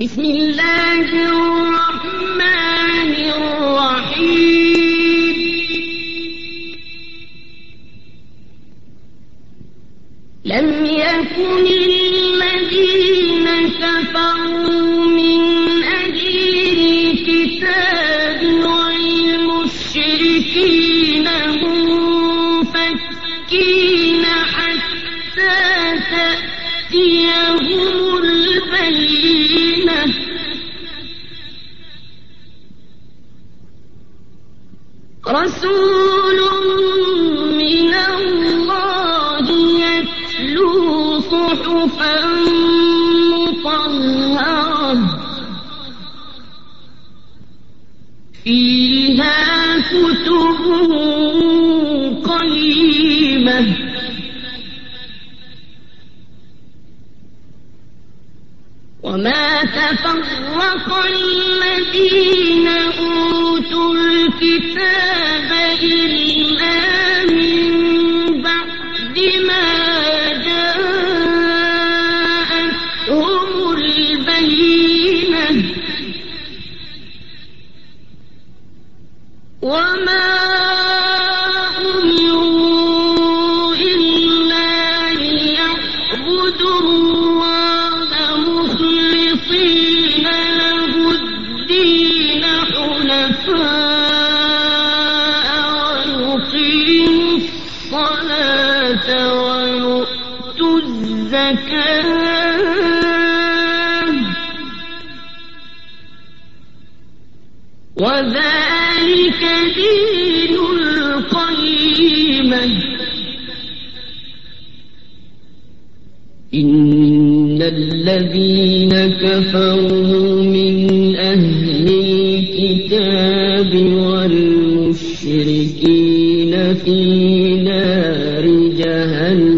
بسم الله الرحمن الرحيم. لم يكن الذين كفروا من أهل الكتاب والمشركين منفكين حتى تأتيهم البينة. رسول من الله يتلو صحفا مطهرة. فيها كتب قيمة تفرق الذين أوتوا الكتاب إلا الزكاة وذلك دين القيمة إن الذين كفروا من أهل الكتاب والمشركين في نار جهنم.